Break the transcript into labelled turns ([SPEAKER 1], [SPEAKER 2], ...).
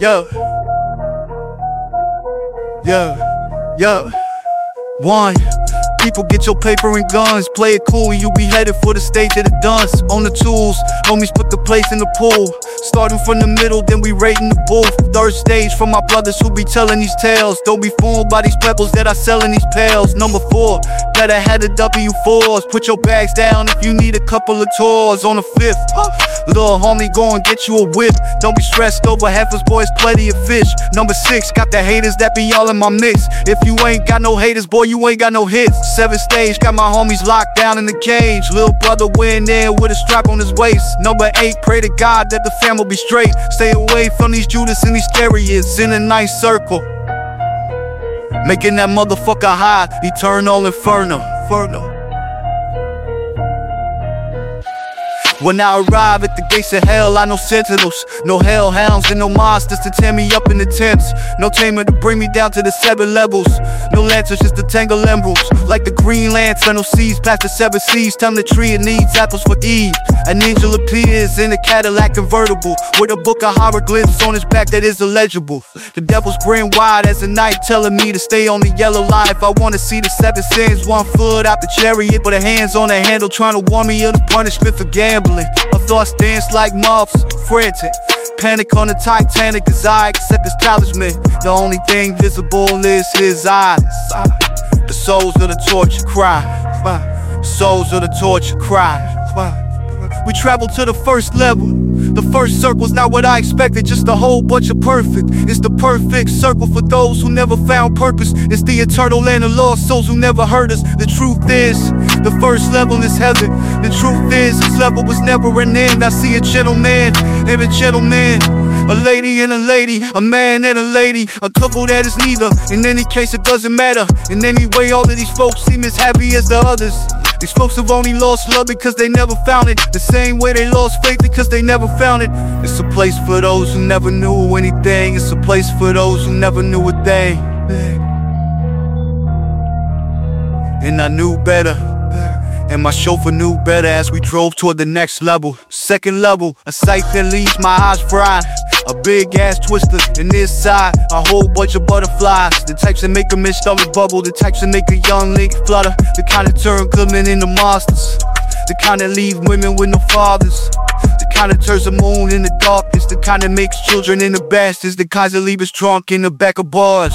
[SPEAKER 1] Yo. Yo. Yo. One. People get your paper and guns, play it cool, and you be headed for the stage of the dance. On the tools, homies put the place in the pool. Starting from the middle, then we raiding the booth. Third stage for my brothers who be telling these tales. Don't be fooled by these pebbles that I sell in these pails. Number four, better have the W4s. Put your bags down if you need a couple of tours. On the fifth, little homie go and get you a whip. Don't be stressed over heifers, boys, plenty of fish. Number six, got the haters that be all in my mix. If you ain't got no haters, boy, you ain't got no hits. Seventh stage, got my homies locked down in the cage. Little brother went in with a strap on his waist. Number eight, pray to God that the fam will be straight. Stay away from these Judas and these chariots in a nice circle. Making that motherfucker hot, eternal inferno. inferno. When I arrive at the gates of hell, I know sentinels, no hellhounds and no monsters to tear me up in the tents. No tamer to bring me down to the seven levels. No lanterns, just the tangle emeralds. Like the green lantern, no seas past the seven seas. Time the tree it needs apples for Eve. An angel appears in a Cadillac convertible with a book of hieroglyphs on his back that is illegible. The devil's grin wide as the night telling me to stay on the yellow life. I wanna see the seven sins, one foot out the chariot, but a hands on the handle trying to warn me of the punishment for gambling. My thoughts dance like moths, frantic. Panic on the Titanic accept his talisman. The only thing visible is his eyes. The souls of the torture cry. Souls of the torture cry. We travel to the first level. The first circle's not what I expected, just a whole bunch of perfect. It's the perfect circle for those who never found purpose. It's the eternal land of lost souls who never heard us. The truth is, the first level is heaven. The truth is, this level was never an end. I see a gentleman and a gentleman. A lady and a lady, a man and a lady, a couple that is neither. In any case, it doesn't matter. In any way, all of these folks seem as happy as the others. These folks have only lost love because they never found it. The same way they lost faith because they never found it. It's a place for those who never knew anything. It's a place for those who never knew a thing. And I knew better. And my chauffeur knew better as we drove toward the next level. Second level, a sight that leaves my eyes fried. A big ass twister, and this side, a whole bunch of butterflies. The types that make a mist stomach bubble, the types that make a young link flutter. The kind that turn good men into monsters. The kind that leave women with no fathers. The kind that turns the moon in the darkness. The kind that makes children into bastards. The kinds that leave us drunk in the back of bars.